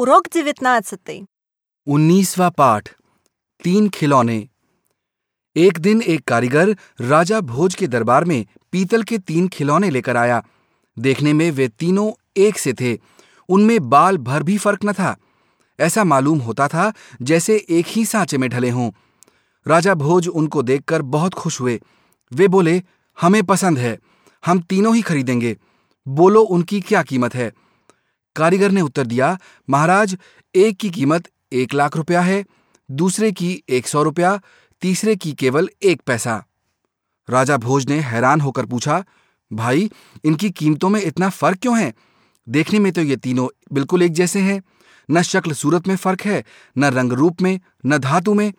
Урок 19. उन्नीसवा पाठ तीन खिलौने एक दिन एक कारीगर राजा भोज के दरबार में पीतल के तीन खिलौने लेकर आया देखने में वे तीनों एक से थे उनमें बाल भर भी फर्क न था ऐसा मालूम होता था जैसे एक ही सांचे में ढले हों राजा भोज उनको देखकर बहुत खुश हुए वे बोले हमें पसंद है हम तीनों ही खरीदेंगे बोलो उनकी क्या कीमत है कारीगर ने उत्तर दिया, महाराज, एक की कीमत एक लाख रुपया है, दूसरे की एक सौ रुपया, तीसरे की केवल एक पैसा। राजा भोज ने हैरान होकर पूछा, भाई, इनकी कीमतों में इतना फ़र्क क्यों है? देखने में तो ये तीनों बिल्कुल एक जैसे हैं। न शक्ल सूरत में फ़र्क है, न रंग रूप में, न धातु में।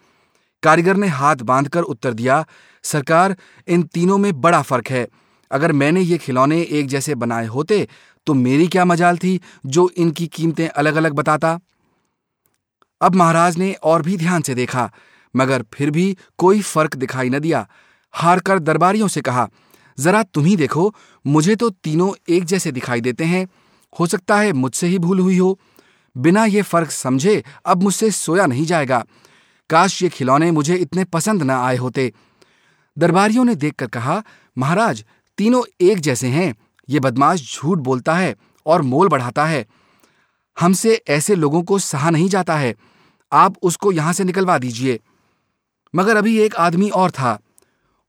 कारीगर ने हाथ बांधकर उत्तर दिया, सरकार, इन तीनों में बड़ा फ़र्क है। अगर मैंने ये खिलौने एक जैसे बनाए होते तो मेरी क्या मजाल थी जो इनकी कीमतें अलग अलग बताता? अब महाराज ने और भी ध्यान से देखा, मगर फिर भी कोई फ़र्क दिखाई न दिया। हार कर दरबारियों से कहा, जरा तुम ही देखो, मुझे तो तीनों एक जैसे दिखाई देते हैं। हो सकता है मुझसे ही भूल हुई हो। बिना ये फ़र्क समझे अब मुझसे सोया नहीं जाएगा। काश ये खिलौने मुझे इतने पसंद न आए होते। दरबारियों ने देखकर कहा, महाराज, तीनों एक जैसे हैं। ये बदमाश झूठ बोलता है और मोल बढ़ाता है। हमसे ऐसे लोगों को सहा नहीं जाता है। आप उसको यहाँ से निकलवा दीजिए। मगर अभी एक आदमी और था।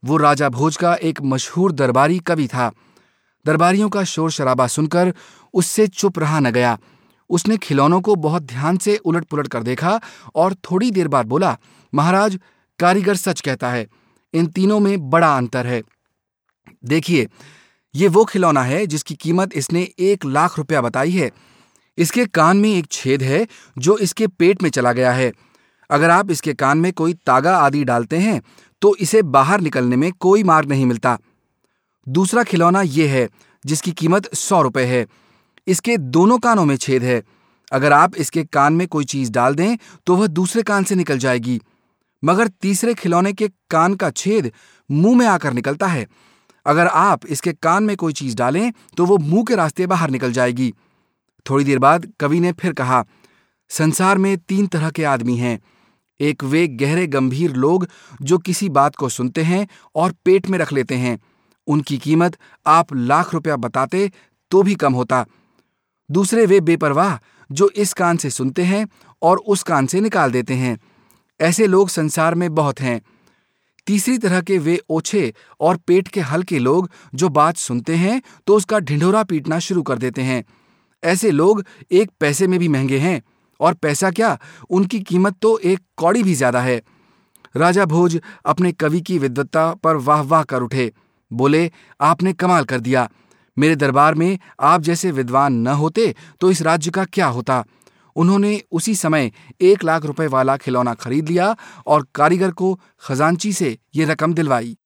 वो राजा भोज का एक मशहूर दरबारी कवि था। दरबारियों का शोर शराबा सुनकर उससे चुप रहा न गया। उसने खिलौनों को बहुत ध्यान से उलट पुलट कर देखा और थोड़ी देर बाद बोला, महाराज, कारीगर सच कहता है। इन तीनों में बड़ा अंतर है। देखिए ये वो खिलौना है जिसकी कीमत इसने एक लाख रुपया बताई है। इसके कान में एक छेद है जो इसके पेट में चला गया है। अगर आप इसके कान में कोई तागा आदि डालते हैं तो इसे बाहर निकलने में कोई मार्ग नहीं मिलता। दूसरा खिलौना ये है जिसकी कीमत सौ रुपए है। इसके दोनों कानों में छेद है। अगर आप इसके कान में कोई चीज़ डाल दें तो वह दूसरे कान से निकल जाएगी। मगर तीसरे खिलौने के कान का छेद मुँह में आकर निकलता है। अगर आप इसके कान में कोई चीज़ डालें तो वो मुँह के रास्ते बाहर निकल जाएगी। थोड़ी देर बाद कवि ने फिर कहा, संसार में तीन तरह के आदमी हैं। एक वे गहरे गंभीर लोग जो किसी बात को सुनते हैं और पेट में रख लेते हैं। उनकी कीमत आप लाख रुपया बताते तो भी कम होता। दूसरे वे बेपरवाह जो इस कान से सुनते हैं और उस कान से निकाल देते हैं। ऐसे लोग संसार में बहुत हैं। तीसरी तरह के वे ओछे और पेट के हल्के लोग जो बात सुनते हैं तो उसका ढिंढोरा पीटना शुरू कर देते हैं। ऐसे लोग एक पैसे में भी महँगे हैं और पैसा क्या? उनकी कीमत तो एक कौड़ी भी ज़्यादा है। राजा भोज अपने कवि की विद्वत्ता पर वाह वाह कर उठे। बोले, आपने कमाल कर दिया। मेरे दरबार में आप जैसे विद्वान न होते तो इस राज्य का क्या होता? उन्होंने उसी समय एक लाख रुपए वाला खिलौना खरीद लिया और कारीगर को खजांची से ये रकम दिलवाई।